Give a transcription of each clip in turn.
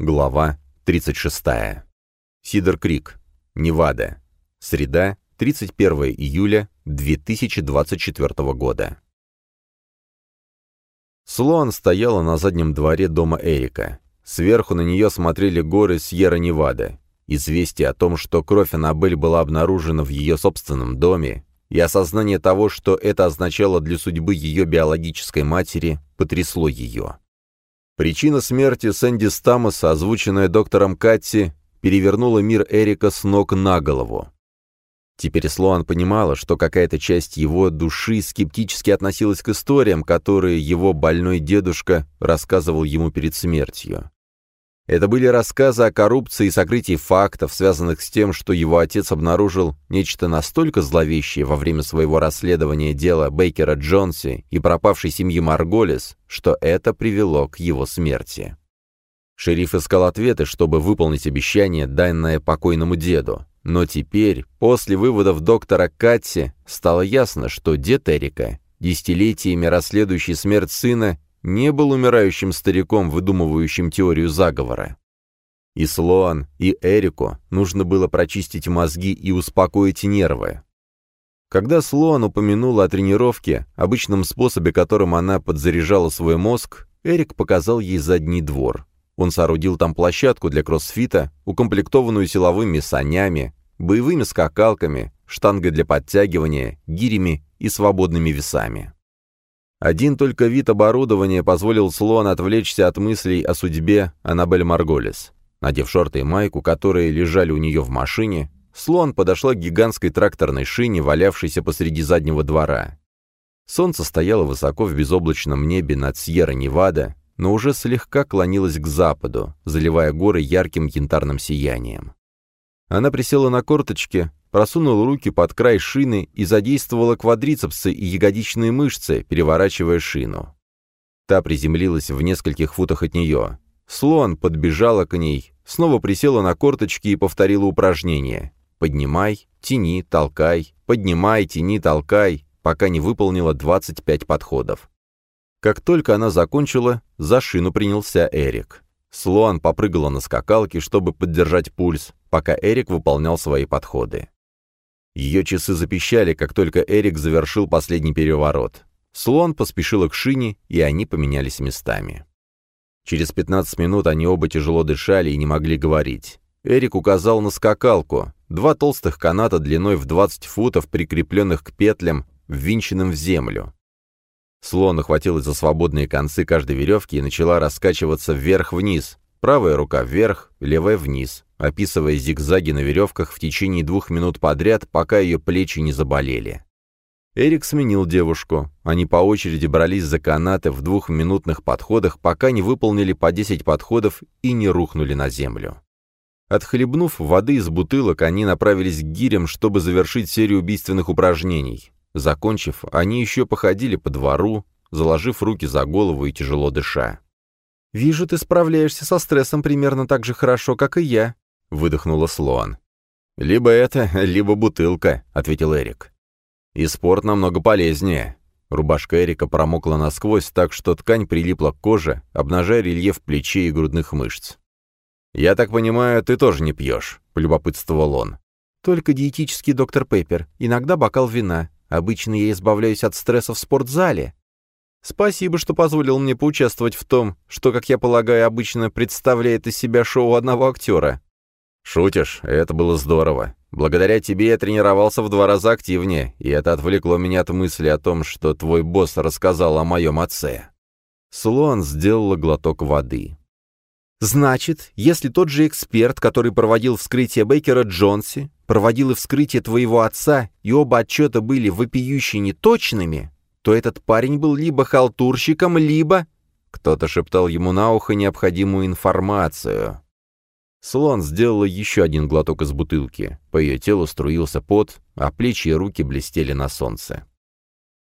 Глава 36. Сидер Крик, Невада. Среда, 31 июля 2024 года. Слоан стояла на заднем дворе дома Эрика. Сверху на нее смотрели горы Сьерра-Невада. Известие о том, что кровь Аннабель была обнаружена в ее собственном доме, и осознание того, что это означало для судьбы ее биологической матери, потрясло ее. Причина смерти Сэнди Стамоса, озвученная доктором Катти, перевернула мир Эрика с ног на голову. Теперь Слоан понимала, что какая-то часть его души скептически относилась к историям, которые его больной дедушка рассказывал ему перед смертью. Это были рассказы о коррупции и сокрытии фактов, связанных с тем, что его отец обнаружил нечто настолько зловещее во время своего расследования дела Бейкера Джонси и пропавшей семьи Марголис, что это привело к его смерти. Шериф искал ответы, чтобы выполнить обещание, данное покойному деду. Но теперь, после выводов доктора Катти, стало ясно, что дед Эрика, десятилетиями расследующий смерть сына, не был умирающим стариком, выдумывающим теорию заговора. И Слоан, и Эрику нужно было прочистить мозги и успокоить нервы. Когда Слоан упомянула о тренировке, обычном способе, которым она подзаряжала свой мозг, Эрик показал ей задний двор. Он соорудил там площадку для кроссфита, укомплектованную силовыми санями, боевыми скакалками, штангой для подтягивания, гирями и свободными весами. Один только вид оборудования позволил Слоан отвлечься от мыслей о судьбе Аннабель Марголис. Надев шорты и майку, которые лежали у нее в машине, Слоан подошла к гигантской тракторной шине, валявшейся посреди заднего двора. Солнце стояло высоко в безоблачном небе над Сьерра-Невада, но уже слегка клонилось к западу, заливая горы ярким янтарным сиянием. Она присела на корточки, просунул руки под край шины и задействовала квадрицепсы и ягодичные мышцы, переворачивая шину. Та приземлилась в нескольких футах от нее. Слон подбежала к ней, снова присела на корточки и повторила упражнение. «Поднимай, тяни, толкай, поднимай, тяни, толкай», пока не выполнила 25 подходов. Как только она закончила, за шину принялся Эрик. Слоан попрыгала на скакалке, чтобы поддержать пульс, пока Эрик выполнял свои подходы. Ее часы запищали, как только Эрик завершил последний переворот. Слон поспешила к шине, и они поменялись местами. Через 15 минут они оба тяжело дышали и не могли говорить. Эрик указал на скакалку, два толстых каната длиной в 20 футов, прикрепленных к петлям, ввинченным в землю. Слон охватилась за свободные концы каждой веревки и начала раскачиваться вверх-вниз, правая рука вверх, левая вниз описывая зигзаги на веревках в течение двух минут подряд, пока ее плечи не заболели. Эрик сменил девушку. Они по очереди брались за канаты в двухминутных подходах, пока не выполнили по 10 подходов и не рухнули на землю. Отхлебнув воды из бутылок, они направились к гирям, чтобы завершить серию убийственных упражнений. Закончив, они еще походили по двору, заложив руки за голову и тяжело дыша. «Вижу, ты справляешься со стрессом примерно так же хорошо, как и я», — выдохнула Слоан. «Либо это, либо бутылка», — ответил Эрик. «И спорт намного полезнее». Рубашка Эрика промокла насквозь так, что ткань прилипла к коже, обнажая рельеф плечей и грудных мышц. «Я так понимаю, ты тоже не пьешь», — полюбопытствовал он. «Только диетический доктор Пеппер, иногда бокал вина. Обычно я избавляюсь от стресса в спортзале». «Спасибо, что позволил мне поучаствовать в том, что, как я полагаю, обычно представляет из себя шоу одного актера», «Шутишь? Это было здорово. Благодаря тебе я тренировался в два раза активнее, и это отвлекло меня от мысли о том, что твой босс рассказал о моем отце». Слоан сделала глоток воды. «Значит, если тот же эксперт, который проводил вскрытие Бейкера Джонси, проводил и вскрытие твоего отца, и оба отчета были вопиюще неточными, то этот парень был либо халтурщиком, либо...» Кто-то шептал ему на ухо необходимую информацию. Слон сделала еще один глоток из бутылки. По ее телу струился пот, а плечи и руки блестели на солнце.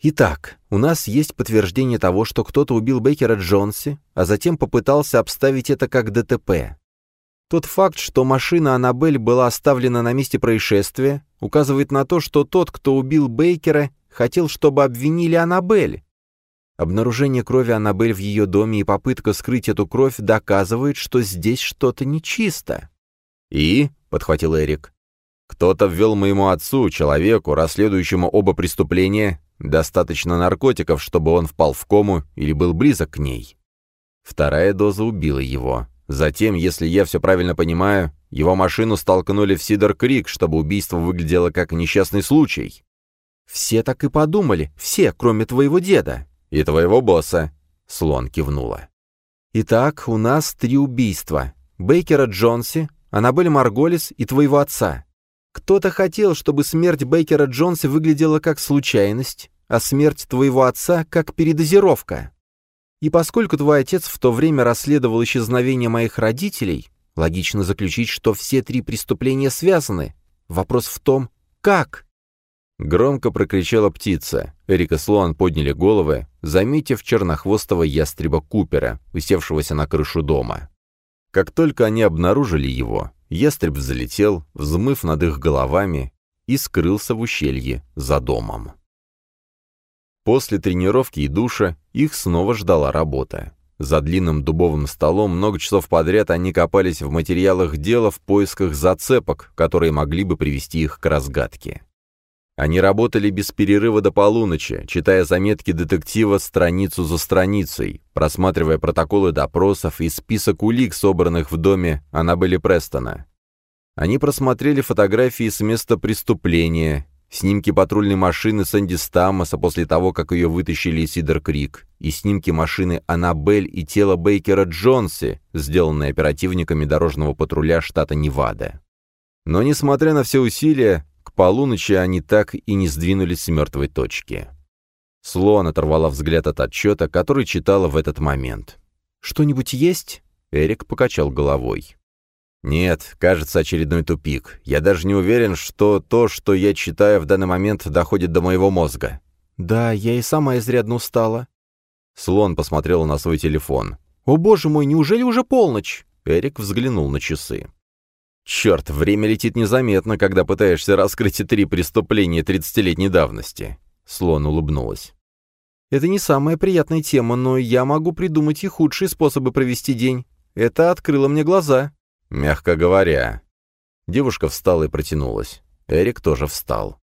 «Итак, у нас есть подтверждение того, что кто-то убил Бейкера Джонси, а затем попытался обставить это как ДТП. Тот факт, что машина Аннабель была оставлена на месте происшествия, указывает на то, что тот, кто убил Бейкера, хотел, чтобы обвинили Аннабель. Обнаружение крови Аннабель в ее доме и попытка скрыть эту кровь доказывает, что здесь что-то нечисто». «И?» — подхватил Эрик. «Кто-то ввел моему отцу, человеку, расследующему оба преступления, достаточно наркотиков, чтобы он впал в кому или был близок к ней. Вторая доза убила его. Затем, если я все правильно понимаю, его машину столкнули в Сидор-Крик, чтобы убийство выглядело как несчастный случай. «Все так и подумали, все, кроме твоего деда». «И твоего босса», — Слон кивнула. «Итак, у нас три убийства. Бейкера Джонси, Аннабель Марголис и твоего отца. Кто-то хотел, чтобы смерть Бейкера Джонси выглядела как случайность, а смерть твоего отца — как передозировка. И поскольку твой отец в то время расследовал исчезновение моих родителей, логично заключить, что все три преступления связаны. Вопрос в том, как?» Громко прокричала птица. Эрик и Слоан подняли головы, заметив чернохвостого ястреба Купера, усевшегося на крышу дома. Как только они обнаружили его, ястреб взлетел, взмыв над их головами, и скрылся в ущелье за домом. После тренировки и душа их снова ждала работа. За длинным дубовым столом много часов подряд они копались в материалах дела в поисках зацепок, которые могли бы привести их к разгадке. Они работали без перерыва до полуночи, читая заметки детектива страницу за страницей, просматривая протоколы допросов и список улик, собранных в доме Аннабелли Престона. Они просмотрели фотографии с места преступления, снимки патрульной машины Сэнди Стаммаса после того, как ее вытащили из Сидер-Крик, и снимки машины Аннабель и тела Бейкера Джонси, сделанные оперативниками дорожного патруля штата Невада. Но, несмотря на все усилия, полуночи они так и не сдвинулись с мертвой точки. Слоан оторвала взгляд от отчета, который читала в этот момент. «Что-нибудь есть?» Эрик покачал головой. «Нет, кажется, очередной тупик. Я даже не уверен, что то, что я читаю в данный момент, доходит до моего мозга». «Да, я и сама изрядно устала». Слон посмотрела на свой телефон. «О боже мой, неужели уже полночь?» Эрик взглянул на часы. Черт, время летит незаметно, когда пытаешься раскрыть три преступления тридцатилетней давности. Слон улыбнулась. Это не самая приятная тема, но я могу придумать и худшие способы провести день. Это открыло мне глаза. Мягко говоря. Девушка встала и протянулась. Эрик тоже встал.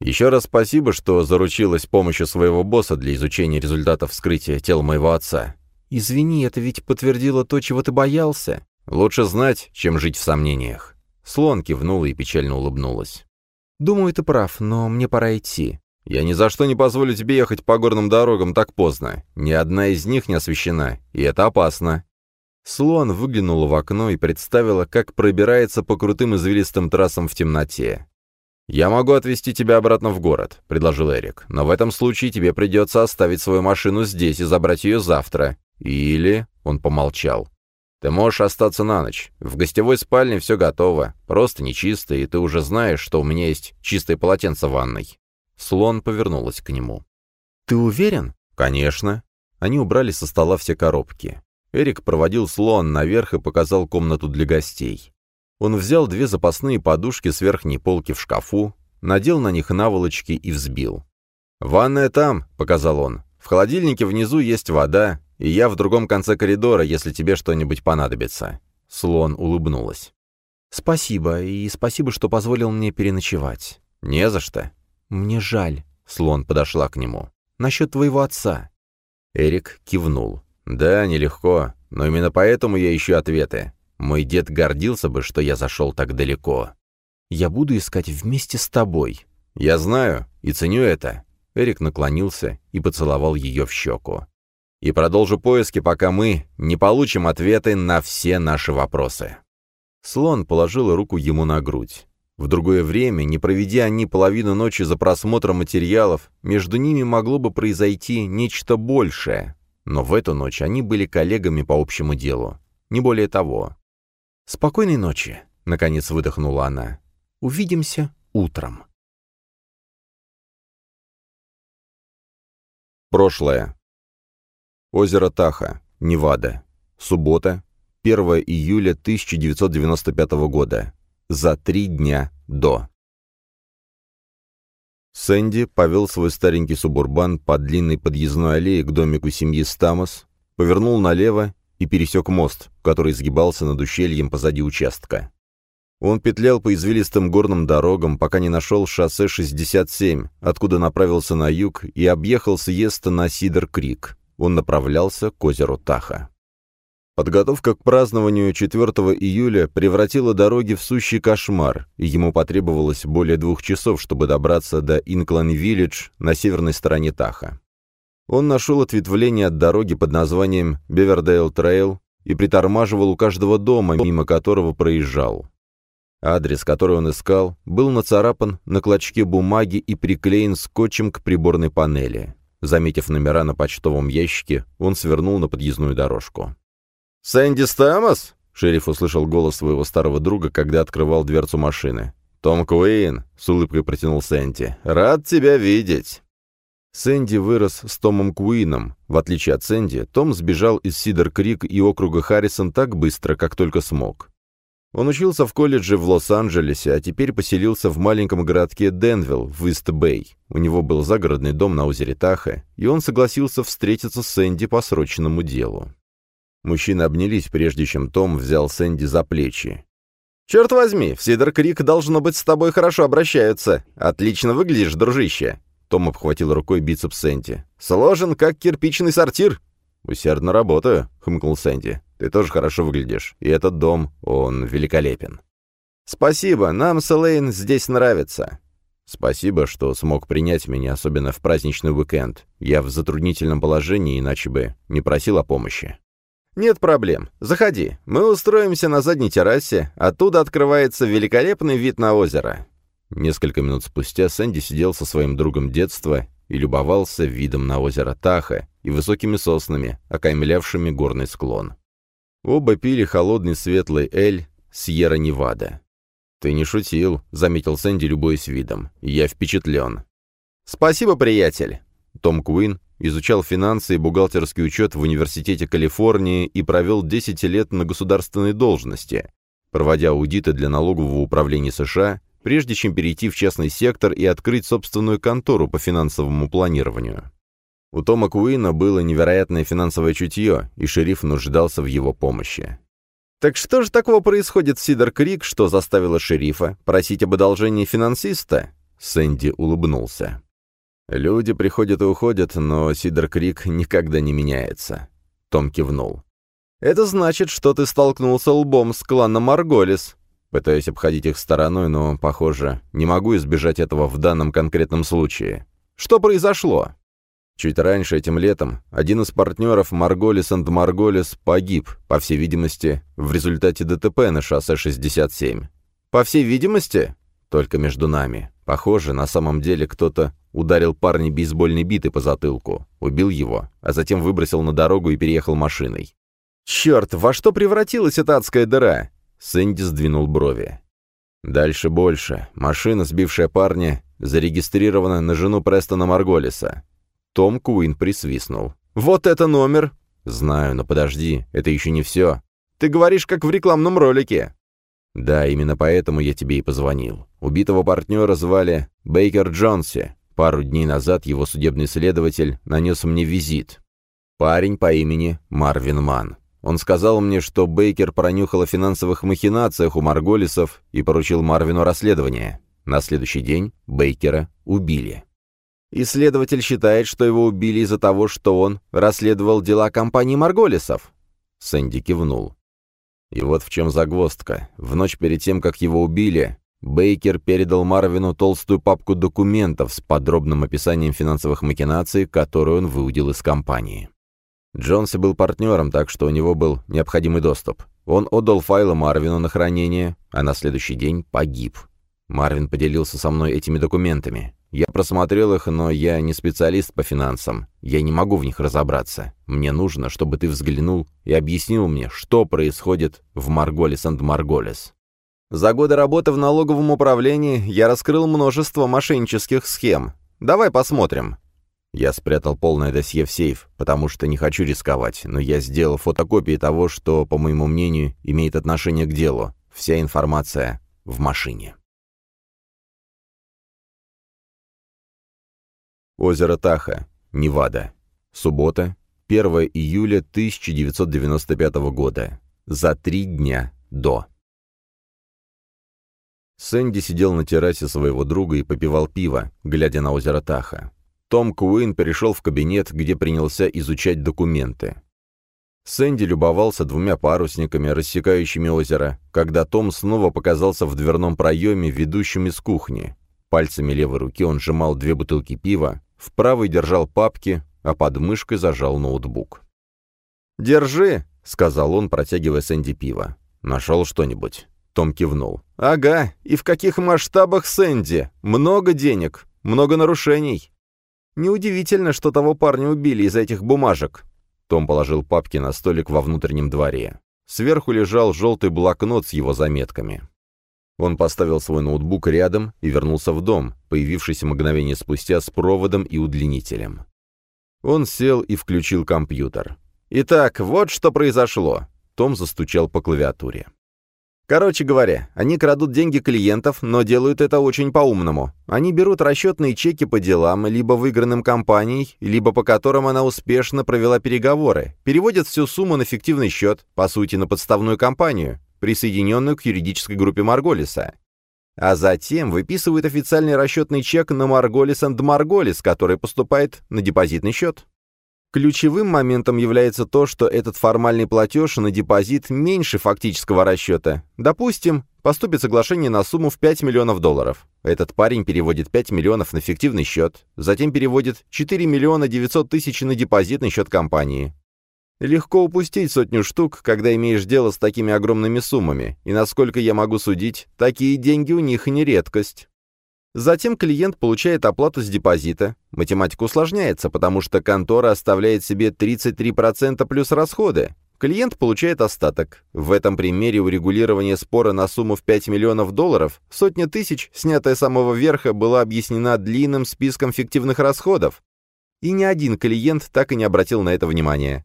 «Еще раз спасибо, что заручилась помощью своего босса для изучения результатов вскрытия тела моего отца». «Извини, это ведь подтвердило то, чего ты боялся. Лучше знать, чем жить в сомнениях. Слон кивнула и печально улыбнулась. «Думаю, ты прав, но мне пора идти». «Я ни за что не позволю тебе ехать по горным дорогам так поздно. Ни одна из них не освещена, и это опасно». Слон выглянула в окно и представила, как пробирается по крутым извилистым трассам в темноте. «Я могу отвезти тебя обратно в город», — предложил Эрик. «Но в этом случае тебе придется оставить свою машину здесь и забрать ее завтра. Или...» — он помолчал. Ты можешь остаться на ночь. В гостевой спальне все готово, просто нечисто, и ты уже знаешь, что у меня есть чистое полотенце в ванной». Слон повернулась к нему. «Ты уверен?» «Конечно». Они убрали со стола все коробки. Эрик проводил слон наверх и показал комнату для гостей. Он взял две запасные подушки с верхней полки в шкафу, надел на них наволочки и взбил. «Ванная там», — показал он. «В холодильнике внизу есть вода, и я в другом конце коридора, если тебе что-нибудь понадобится». Слон улыбнулась. «Спасибо, и спасибо, что позволил мне переночевать». «Не за что». «Мне жаль», — Слон подошла к нему. «Насчет твоего отца». Эрик кивнул. «Да, нелегко, но именно поэтому я ищу ответы. Мой дед гордился бы, что я зашел так далеко». «Я буду искать вместе с тобой». «Я знаю и ценю это». Эрик наклонился и поцеловал ее в щеку и продолжу поиски, пока мы не получим ответы на все наши вопросы». Слон положил руку ему на грудь. В другое время, не проведя они половину ночи за просмотром материалов, между ними могло бы произойти нечто большее. Но в эту ночь они были коллегами по общему делу. Не более того. «Спокойной ночи», — наконец выдохнула она. «Увидимся утром». Прошлое. Озеро Таха, Невада. Суббота, 1 июля 1995 года. За три дня до. Сэнди повел свой старенький субурбан по длинной подъездной аллее к домику семьи Стамос, повернул налево и пересек мост, который изгибался над ущельем позади участка. Он петлял по извилистым горным дорогам, пока не нашел шоссе 67, откуда направился на юг и объехал съезд на Сидер-Крик. Он направлялся к озеру Таха. Подготовка к празднованию 4 июля превратила дороги в сущий кошмар, и ему потребовалось более двух часов, чтобы добраться до Инклайн-Виллидж на северной стороне Тахо. Он нашел ответвление от дороги под названием Бевердейл-Трейл и притормаживал у каждого дома, мимо которого проезжал. Адрес, который он искал, был нацарапан на клочке бумаги и приклеен скотчем к приборной панели. Заметив номера на почтовом ящике, он свернул на подъездную дорожку. «Сэнди Стэмос?» — шериф услышал голос своего старого друга, когда открывал дверцу машины. «Том Куин», — с улыбкой протянул Сэнди, — «рад тебя видеть». Сэнди вырос с Томом Куином. В отличие от Сэнди, Том сбежал из Сидер-Крик и округа Харрисон так быстро, как только смог. Он учился в колледже в Лос-Анджелесе, а теперь поселился в маленьком городке Денвилл в Ист-Бэй. У него был загородный дом на озере Таха, и он согласился встретиться с Сэнди по срочному делу. Мужчины обнялись, прежде чем Том взял Сэнди за плечи. «Черт возьми, в Сидер-Крик, должно быть, с тобой хорошо обращаются. Отлично выглядишь, дружище!» Том обхватил рукой бицепс Сэнди. «Сложен, как кирпичный сортир!» «Усердно работаю», — хмыкнул Сэнди. Ты тоже хорошо выглядишь, и этот дом, он великолепен». «Спасибо, нам с Элейн здесь нравится». «Спасибо, что смог принять меня, особенно в праздничный уикенд. Я в затруднительном положении, иначе бы не просил о помощи». «Нет проблем. Заходи. Мы устроимся на задней террасе. Оттуда открывается великолепный вид на озеро». Несколько минут спустя Сэнди сидел со своим другом детства и любовался видом на озеро Таха и высокими соснами, окаймлявшими горный склон. Оба пили холодный светлый эль Сьерра-Невада. «Ты не шутил», — заметил Сэнди, любуясь видом. «Я впечатлен». «Спасибо, приятель». Том Куин изучал финансы и бухгалтерский учет в Университете Калифорнии и провел 10 лет на государственной должности, проводя аудиты для налогового управления США, прежде чем перейти в частный сектор и открыть собственную контору по финансовому планированию. У Тома Куина было невероятное финансовое чутье, и шериф нуждался в его помощи. Так что же такого происходит в Сидер-Крик, что заставило шерифа просить об одолжении финансиста? Сэнди улыбнулся. Люди приходят и уходят, но Сидер-Крик никогда не меняется. Том кивнул. «Это значит, что ты столкнулся лбом с кланом Марголис». Пытаюсь обходить их стороной, но, похоже, не могу избежать этого в данном конкретном случае. Что произошло? Чуть раньше, этим летом, один из партнеров Марголис энд Марголис погиб, по всей видимости, в результате ДТП на шоссе 67. По всей видимости? Только между нами. Похоже, на самом деле кто-то ударил парня бейсбольной битой по затылку, убил его, а затем выбросил на дорогу и переехал машиной. «Черт, во что превратилась эта адская дыра?» Сэнди сдвинул брови. Дальше больше. Машина, сбившая парня, зарегистрирована на жену Престона Марголиса. Том Куин присвистнул. «Вот это номер!» «Знаю, но подожди, это еще не все. Ты говоришь, как в рекламном ролике». «Да, именно поэтому я тебе и позвонил. Убитого партнера звали Бейкер Джонси. Пару дней назад его судебный следователь нанес мне визит. Парень по имени Марвин Ман. Он сказал мне, что Бейкер пронюхал о финансовых махинациях у Марголисов и поручил Марвину расследование. На следующий день Бейкера убили. Исследователь считает, что его убили из-за того, что он расследовал дела компании Марголисов. Сэнди кивнул. И вот в чем загвоздка. В ночь перед тем, как его убили, Бейкер передал Марвину толстую папку документов с подробным описанием финансовых махинаций, которую он выудил из компании. Джонси был партнером, так что у него был необходимый доступ. Он отдал файлы Марвину на хранение, а на следующий день погиб. Марвин поделился со мной этими документами. Я просмотрел их, но я не специалист по финансам. Я не могу в них разобраться. Мне нужно, чтобы ты взглянул и объяснил мне, что происходит в Марголис энд Марголис. За годы работы в налоговом управлении я раскрыл множество мошеннических схем. Давай посмотрим. Я спрятал полное досье в сейф, потому что не хочу рисковать, но я сделал фотокопии того, что, по моему мнению, имеет отношение к делу. Вся информация в машине. Озеро Таха, Невада. Суббота, 1 июля 1995 года. За три дня до. Сэнди сидел на террасе своего друга и попивал пиво, глядя на озеро Таха. Том Куин перешел в кабинет, где принялся изучать документы. Сэнди любовался двумя парусниками, рассекающими озеро, когда Том снова показался в дверном проеме, ведущем из кухни. Пальцами левой руки он сжимал две бутылки пива, в правой держал папки, а под мышкой зажал ноутбук. «Держи», — сказал он, протягивая Сэнди пиво. «Нашел что-нибудь?» Том кивнул. «Ага, и в каких масштабах, Сэнди? Много денег, много нарушений». «Неудивительно, что того парня убили из этих бумажек». Том положил папки на столик во внутреннем дворе. Сверху лежал желтый блокнот с его заметками. Он поставил свой ноутбук рядом и вернулся в дом, появившийся мгновение спустя с проводом и удлинителем. Он сел и включил компьютер. «Итак, вот что произошло», — Том застучал по клавиатуре. Короче говоря, они крадут деньги клиентов, но делают это очень по-умному. Они берут расчетные чеки по делам, либо выигранным компанией, либо по которым она успешно провела переговоры, переводят всю сумму на фиктивный счет, по сути, на подставную компанию, присоединенную к юридической группе Марголиса. А затем выписывают официальный расчетный чек на Марголис энд Марголис, который поступает на депозитный счет. Ключевым моментом является то, что этот формальный платеж на депозит меньше фактического расчета. Допустим, поступит соглашение на сумму в 5 миллионов долларов. Этот парень переводит 5 миллионов на фиктивный счет, затем переводит 4 миллиона 900 тысяч на депозитный счет компании. Легко упустить сотню штук, когда имеешь дело с такими огромными суммами, и, насколько я могу судить, такие деньги у них не редкость. Затем клиент получает оплату с депозита. Математика усложняется, потому что контора оставляет себе 33% плюс расходы. Клиент получает остаток. В этом примере урегулирование спора на сумму в 5 миллионов долларов, сотня тысяч, снятая с самого верха, была объяснена длинным списком фиктивных расходов. И ни один клиент так и не обратил на это внимания.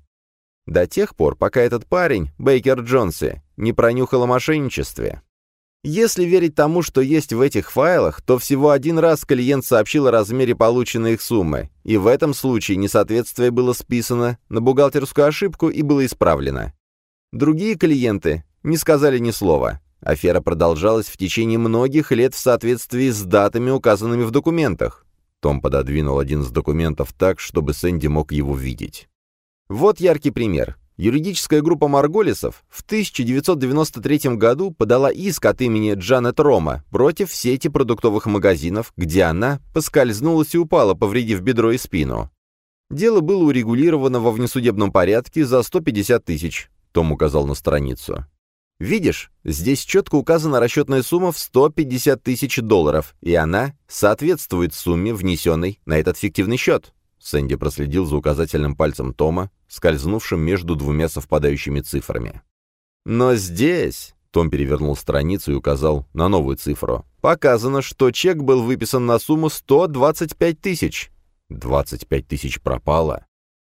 До тех пор, пока этот парень, Бейкер Джонси, не пронюхал о мошенничестве. Если верить тому, что есть в этих файлах, то всего один раз клиент сообщил о размере полученной их суммы, и в этом случае несоответствие было списано на бухгалтерскую ошибку и было исправлено. Другие клиенты не сказали ни слова. Афера продолжалась в течение многих лет в соответствии с датами, указанными в документах. Том пододвинул один из документов так, чтобы Сэнди мог его видеть. Вот яркий пример. Юридическая группа Марголисов в 1993 году подала иск от имени Джанет Рома против сети продуктовых магазинов, где она поскользнулась и упала, повредив бедро и спину. Дело было урегулировано во внесудебном порядке за 150 тысяч, Том указал на страницу. Видишь, здесь четко указана расчетная сумма в 150 тысяч долларов, и она соответствует сумме, внесенной на этот фиктивный счет. Сэнди проследил за указательным пальцем Тома, скользнувшим между двумя совпадающими цифрами. «Но здесь...» — Том перевернул страницу и указал на новую цифру. «Показано, что чек был выписан на сумму 125 тысяч». «25 тысяч пропало?»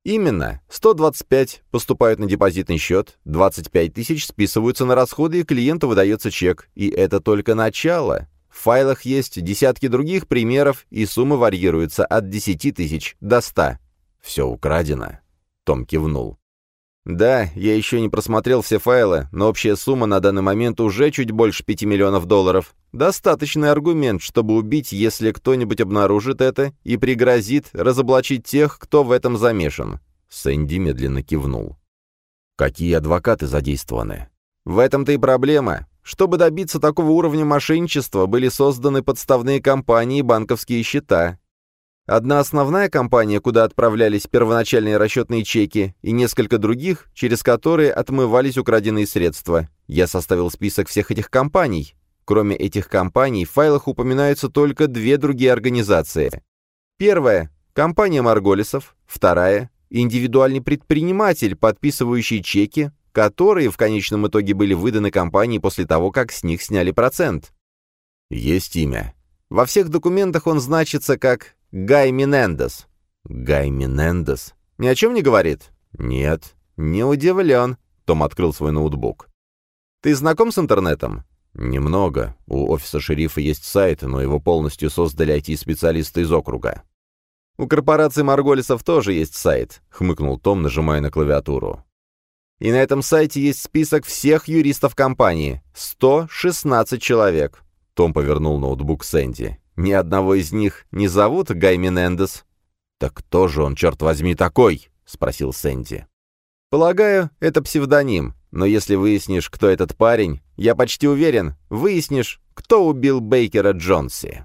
«Именно. 125 поступают на депозитный счет, 25 тысяч списываются на расходы, и клиенту выдается чек. И это только начало. В файлах есть десятки других примеров, и суммы варьируются от 10 тысяч до 100. Все украдено. Том кивнул. «Да, я еще не просмотрел все файлы, но общая сумма на данный момент уже чуть больше 5 миллионов долларов. Достаточный аргумент, чтобы убить, если кто-нибудь обнаружит это и пригрозит разоблачить тех, кто в этом замешан». Сэнди медленно кивнул. «Какие адвокаты задействованы?» «В этом-то и проблема. Чтобы добиться такого уровня мошенничества, были созданы подставные компании и банковские счета. Одна основная компания, куда отправлялись первоначальные расчетные чеки, и несколько других, через которые отмывались украденные средства. Я составил список всех этих компаний. Кроме этих компаний, в файлах упоминаются только две другие организации. Первая – компания Марголисов. Вторая – индивидуальный предприниматель, подписывающий чеки, которые в конечном итоге были выданы компании после того, как с них сняли процент. Есть имя. Во всех документах он значится как Гай Минендес. Гай Минендес? Ни о чем не говорит? Нет. Не удивлен. Том открыл свой ноутбук. Ты знаком с интернетом? Немного. У офиса шерифа есть сайт, но его полностью создали IT-специалисты из округа. «У корпорации Марголисов тоже есть сайт», — хмыкнул Том, нажимая на клавиатуру. «И на этом сайте есть список всех юристов компании. 116 человек». Том повернул ноутбук Сэнди. «Ни одного из них не зовут Гай Менендес?» «Так кто же он, черт возьми, такой?» — спросил Сэнди. «Полагаю, это псевдоним, но если выяснишь, кто этот парень, я почти уверен, выяснишь, кто убил Бейкера Джонси».